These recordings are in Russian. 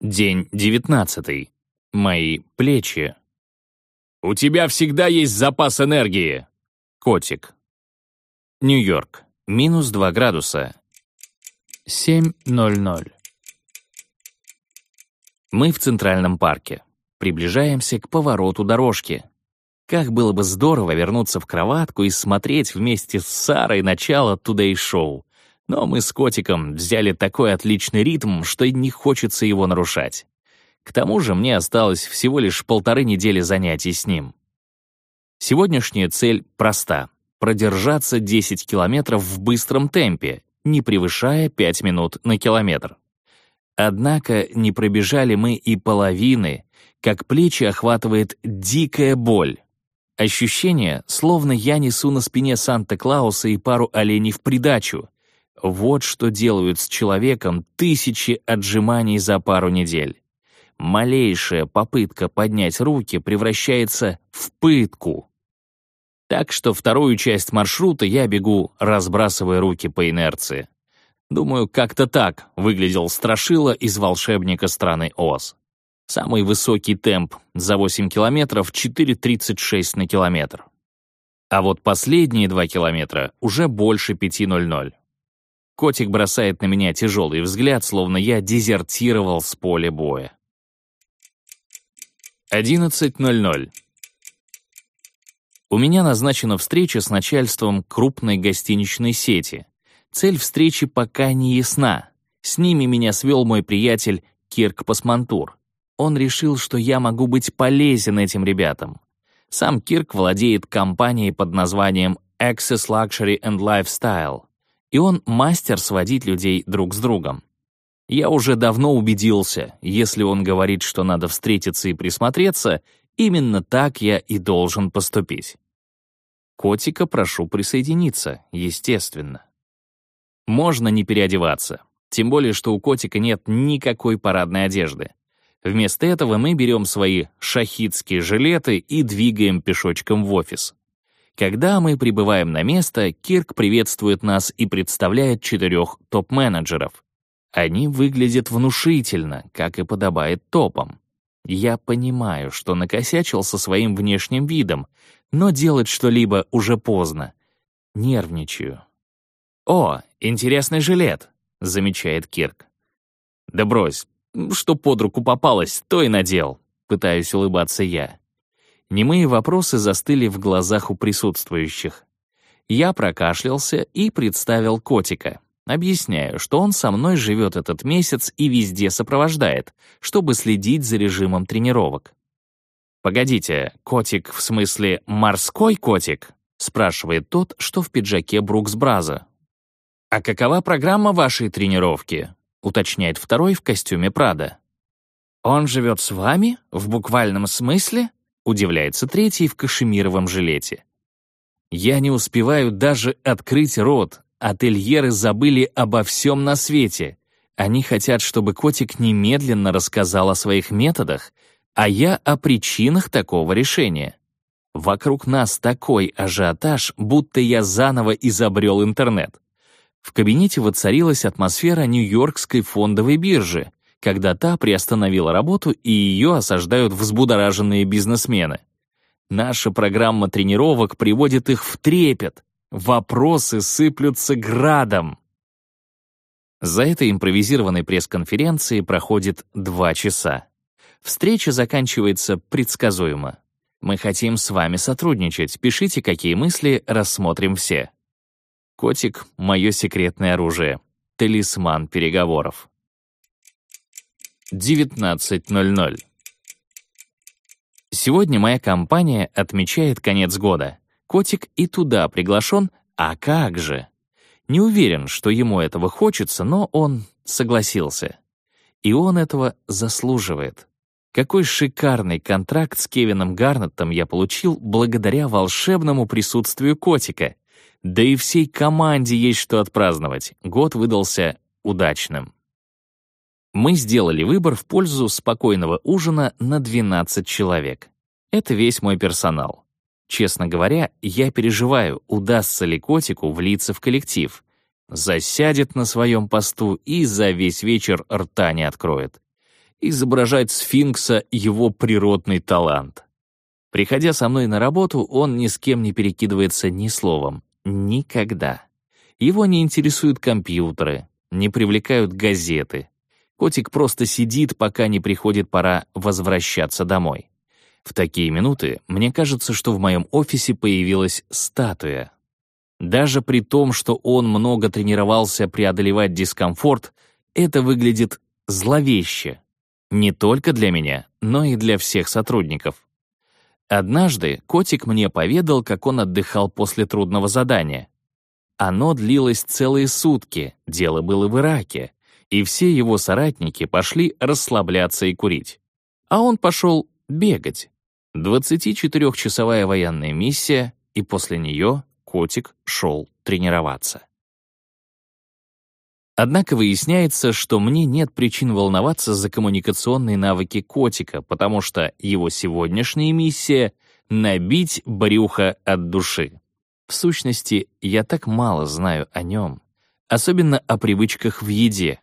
День девятнадцатый. Мои плечи. «У тебя всегда есть запас энергии!» Котик. Нью-Йорк. Минус 2 градуса. 7.00. Мы в Центральном парке. Приближаемся к повороту дорожки. Как было бы здорово вернуться в кроватку и смотреть вместе с Сарой начало Today Show. Но мы с котиком взяли такой отличный ритм, что не хочется его нарушать. К тому же мне осталось всего лишь полторы недели занятий с ним. Сегодняшняя цель проста — продержаться 10 километров в быстром темпе, не превышая 5 минут на километр. Однако не пробежали мы и половины, как плечи охватывает дикая боль. Ощущение, словно я несу на спине Санта-Клауса и пару оленей в придачу, вот что делают с человеком тысячи отжиманий за пару недель. Малейшая попытка поднять руки превращается в пытку. Так что вторую часть маршрута я бегу, разбрасывая руки по инерции. Думаю, как-то так выглядел Страшила из «Волшебника страны Оз». Самый высокий темп за 8 километров — 4.36 на километр. А вот последние 2 километра уже больше 5.00. Котик бросает на меня тяжелый взгляд, словно я дезертировал с поля боя. 11.00. У меня назначена встреча с начальством крупной гостиничной сети. Цель встречи пока не ясна. С ними меня свел мой приятель Кирк Пасмантур. Он решил, что я могу быть полезен этим ребятам. Сам Кирк владеет компанией под названием Access Luxury and Lifestyle и он мастер сводить людей друг с другом. Я уже давно убедился, если он говорит, что надо встретиться и присмотреться, именно так я и должен поступить. Котика прошу присоединиться, естественно. Можно не переодеваться, тем более, что у котика нет никакой парадной одежды. Вместо этого мы берем свои шахидские жилеты и двигаем пешочком в офис. Когда мы прибываем на место, Кирк приветствует нас и представляет четырех топ-менеджеров. Они выглядят внушительно, как и подобает топам. Я понимаю, что накосячил со своим внешним видом, но делать что-либо уже поздно. Нервничаю. «О, интересный жилет», — замечает Кирк. «Да брось, что под руку попалось, то и надел», — пытаюсь улыбаться я. Немые вопросы застыли в глазах у присутствующих. Я прокашлялся и представил котика. Объясняю, что он со мной живет этот месяц и везде сопровождает, чтобы следить за режимом тренировок. «Погодите, котик в смысле морской котик?» спрашивает тот, что в пиджаке Брукс-Браза. «А какова программа вашей тренировки?» уточняет второй в костюме Прада. «Он живет с вами? В буквальном смысле?» Удивляется третий в кашемировом жилете. Я не успеваю даже открыть рот. Ательеры забыли обо всем на свете. Они хотят, чтобы котик немедленно рассказал о своих методах, а я о причинах такого решения. Вокруг нас такой ажиотаж, будто я заново изобрел интернет. В кабинете воцарилась атмосфера Нью-Йоркской фондовой биржи, когда та приостановила работу и ее осаждают взбудораженные бизнесмены. Наша программа тренировок приводит их в трепет. Вопросы сыплются градом. За этой импровизированной пресс-конференцией проходит два часа. Встреча заканчивается предсказуемо. Мы хотим с вами сотрудничать. Пишите, какие мысли, рассмотрим все. Котик — мое секретное оружие. Талисман переговоров. 19.00. Сегодня моя компания отмечает конец года. Котик и туда приглашен, а как же? Не уверен, что ему этого хочется, но он согласился. И он этого заслуживает. Какой шикарный контракт с Кевином Гарнеттом я получил благодаря волшебному присутствию котика. Да и всей команде есть что отпраздновать. Год выдался удачным. Мы сделали выбор в пользу спокойного ужина на 12 человек. Это весь мой персонал. Честно говоря, я переживаю, удастся ли котику влиться в коллектив. Засядет на своем посту и за весь вечер рта не откроет. Изображать сфинкса — его природный талант. Приходя со мной на работу, он ни с кем не перекидывается ни словом. Никогда. Его не интересуют компьютеры, не привлекают газеты. Котик просто сидит, пока не приходит пора возвращаться домой. В такие минуты мне кажется, что в моем офисе появилась статуя. Даже при том, что он много тренировался преодолевать дискомфорт, это выглядит зловеще. Не только для меня, но и для всех сотрудников. Однажды котик мне поведал, как он отдыхал после трудного задания. Оно длилось целые сутки, дело было в Ираке, и все его соратники пошли расслабляться и курить. А он пошел бегать. 24-часовая военная миссия, и после нее котик шел тренироваться. Однако выясняется, что мне нет причин волноваться за коммуникационные навыки котика, потому что его сегодняшняя миссия — набить брюхо от души. В сущности, я так мало знаю о нем, особенно о привычках в еде.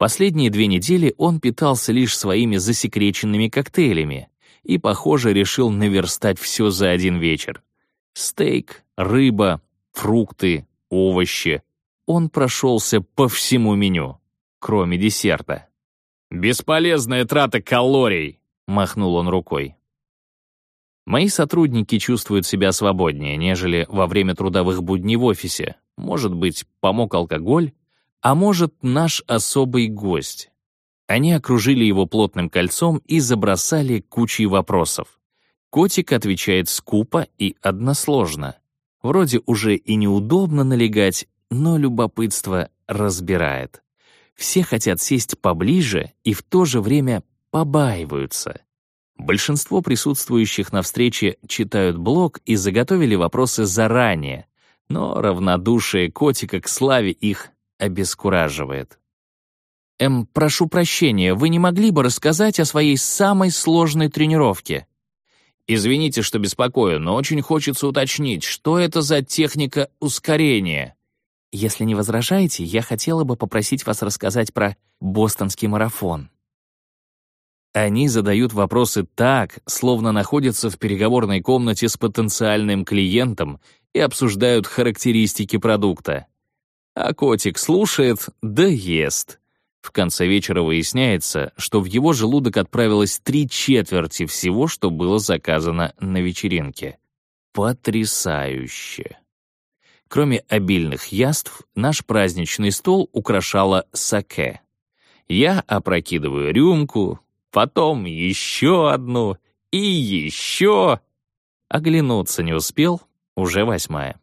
Последние две недели он питался лишь своими засекреченными коктейлями и, похоже, решил наверстать все за один вечер. Стейк, рыба, фрукты, овощи — он прошелся по всему меню, кроме десерта. «Бесполезная трата калорий!» — махнул он рукой. Мои сотрудники чувствуют себя свободнее, нежели во время трудовых будней в офисе. Может быть, помог алкоголь, а может, наш особый гость. Они окружили его плотным кольцом и забросали кучей вопросов. Котик отвечает скупо и односложно. Вроде уже и неудобно налегать, но любопытство разбирает. Все хотят сесть поближе и в то же время побаиваются. Большинство присутствующих на встрече читают блог и заготовили вопросы заранее, но равнодушие котика к славе их обескураживает. «Эм, прошу прощения, вы не могли бы рассказать о своей самой сложной тренировке?» «Извините, что беспокою, но очень хочется уточнить, что это за техника ускорения?» Если не возражаете, я хотела бы попросить вас рассказать про бостонский марафон. Они задают вопросы так, словно находятся в переговорной комнате с потенциальным клиентом и обсуждают характеристики продукта. А котик слушает, да ест. В конце вечера выясняется, что в его желудок отправилось три четверти всего, что было заказано на вечеринке. Потрясающе! Кроме обильных яств, наш праздничный стол украшала саке. Я опрокидываю рюмку, потом еще одну и еще. Оглянуться не успел, уже восьмая.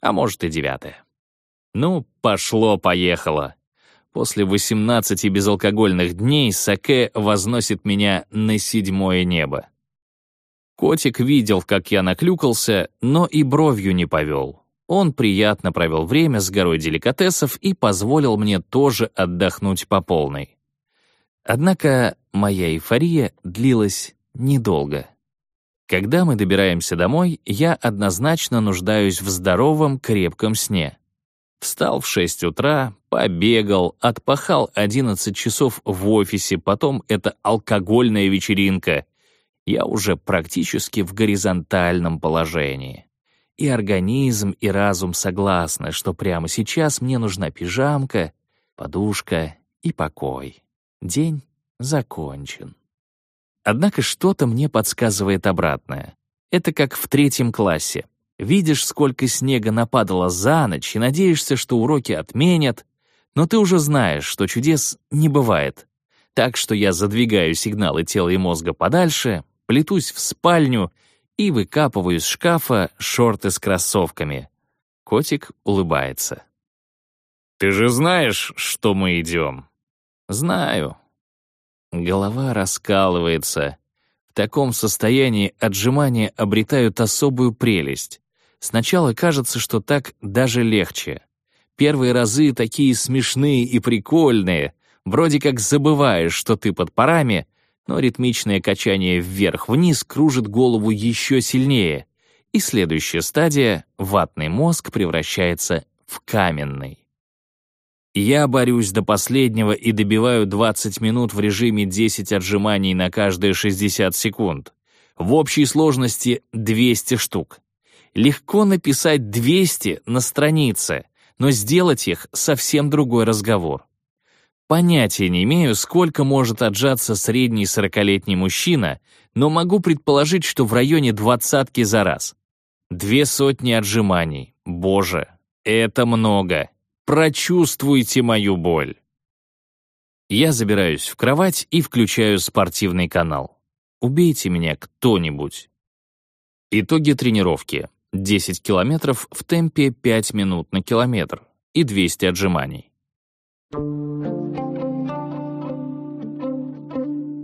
А может и девятая. Ну, пошло-поехало. После 18 безалкогольных дней саке возносит меня на седьмое небо. Котик видел, как я наклюкался, но и бровью не повел. Он приятно провел время с горой деликатесов и позволил мне тоже отдохнуть по полной. Однако моя эйфория длилась недолго. Когда мы добираемся домой, я однозначно нуждаюсь в здоровом, крепком сне. Встал в 6 утра, побегал, отпахал 11 часов в офисе, потом это алкогольная вечеринка. Я уже практически в горизонтальном положении. И организм, и разум согласны, что прямо сейчас мне нужна пижамка, подушка и покой. День закончен. Однако что-то мне подсказывает обратное. Это как в третьем классе. Видишь, сколько снега нападало за ночь, и надеешься, что уроки отменят, но ты уже знаешь, что чудес не бывает. Так что я задвигаю сигналы тела и мозга подальше, плетусь в спальню — и выкапываю из шкафа шорты с кроссовками. Котик улыбается. «Ты же знаешь, что мы идем?» «Знаю». Голова раскалывается. В таком состоянии отжимания обретают особую прелесть. Сначала кажется, что так даже легче. Первые разы такие смешные и прикольные. Вроде как забываешь, что ты под парами, но ритмичное качание вверх-вниз кружит голову еще сильнее, и следующая стадия — ватный мозг превращается в каменный. Я борюсь до последнего и добиваю 20 минут в режиме 10 отжиманий на каждые 60 секунд. В общей сложности 200 штук. Легко написать 200 на странице, но сделать их — совсем другой разговор. Понятия не имею, сколько может отжаться средний сорокалетний мужчина, но могу предположить, что в районе двадцатки за раз. Две сотни отжиманий. Боже, это много. Прочувствуйте мою боль. Я забираюсь в кровать и включаю спортивный канал. Убейте меня кто-нибудь. Итоги тренировки. 10 километров в темпе 5 минут на километр и 200 отжиманий.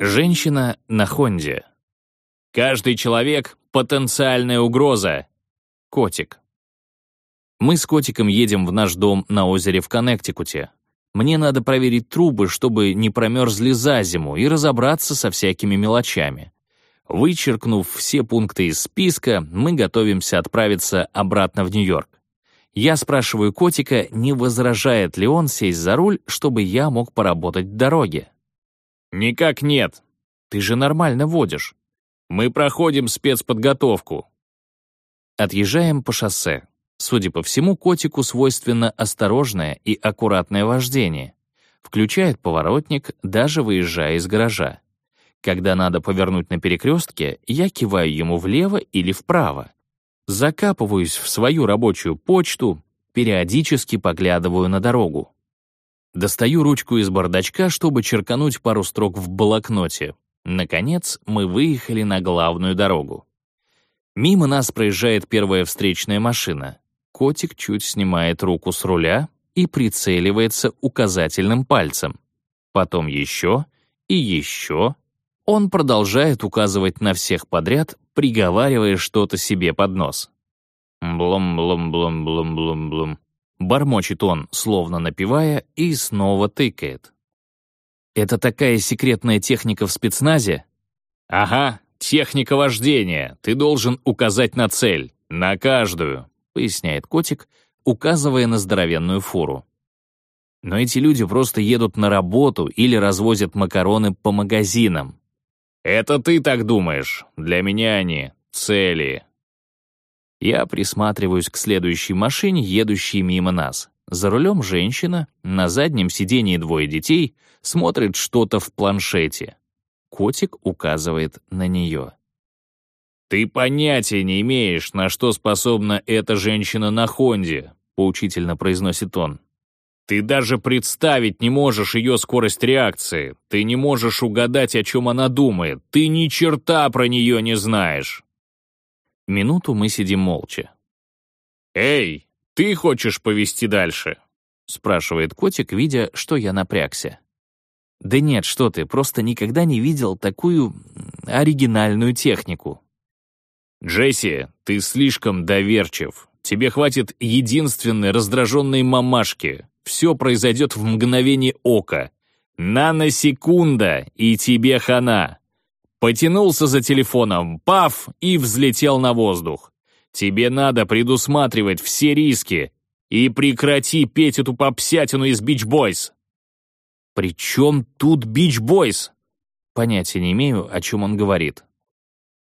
Женщина на Хонде. Каждый человек — потенциальная угроза. Котик. Мы с котиком едем в наш дом на озере в Коннектикуте. Мне надо проверить трубы, чтобы не промерзли за зиму, и разобраться со всякими мелочами. Вычеркнув все пункты из списка, мы готовимся отправиться обратно в Нью-Йорк. Я спрашиваю котика, не возражает ли он сесть за руль, чтобы я мог поработать в дороге. «Никак нет. Ты же нормально водишь. Мы проходим спецподготовку». Отъезжаем по шоссе. Судя по всему, котику свойственно осторожное и аккуратное вождение. Включает поворотник, даже выезжая из гаража. Когда надо повернуть на перекрестке, я киваю ему влево или вправо. Закапываюсь в свою рабочую почту, периодически поглядываю на дорогу. Достаю ручку из бардачка, чтобы черкануть пару строк в блокноте. Наконец, мы выехали на главную дорогу. Мимо нас проезжает первая встречная машина котик чуть снимает руку с руля и прицеливается указательным пальцем. Потом еще и еще. Он продолжает указывать на всех подряд, приговаривая что-то себе под нос. Блум-блум-блум-блум-блум-блум. Бормочет он, словно напевая, и снова тыкает. «Это такая секретная техника в спецназе?» «Ага, техника вождения. Ты должен указать на цель. На каждую. — поясняет котик, указывая на здоровенную фуру. Но эти люди просто едут на работу или развозят макароны по магазинам. «Это ты так думаешь. Для меня они — цели». Я присматриваюсь к следующей машине, едущей мимо нас. За рулем женщина, на заднем сидении двое детей, смотрит что-то в планшете. Котик указывает на нее. «Ты понятия не имеешь, на что способна эта женщина на Хонде», — поучительно произносит он. «Ты даже представить не можешь ее скорость реакции. Ты не можешь угадать, о чем она думает. Ты ни черта про нее не знаешь». Минуту мы сидим молча. «Эй, ты хочешь повести дальше?» — спрашивает котик, видя, что я напрягся. «Да нет, что ты, просто никогда не видел такую оригинальную технику», «Джесси, ты слишком доверчив. Тебе хватит единственной раздраженной мамашки. Все произойдет в мгновение ока. Наносекунда, и тебе хана». Потянулся за телефоном, паф, и взлетел на воздух. Тебе надо предусматривать все риски. И прекрати петь эту попсятину из Бич Бойс. «При чем тут Бич Бойс?» Понятия не имею, о чем он говорит.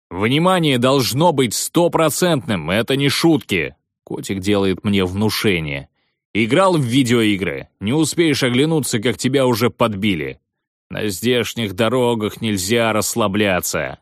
«Внимание должно быть стопроцентным, это не шутки!» Котик делает мне внушение. «Играл в видеоигры, не успеешь оглянуться, как тебя уже подбили. На здешних дорогах нельзя расслабляться».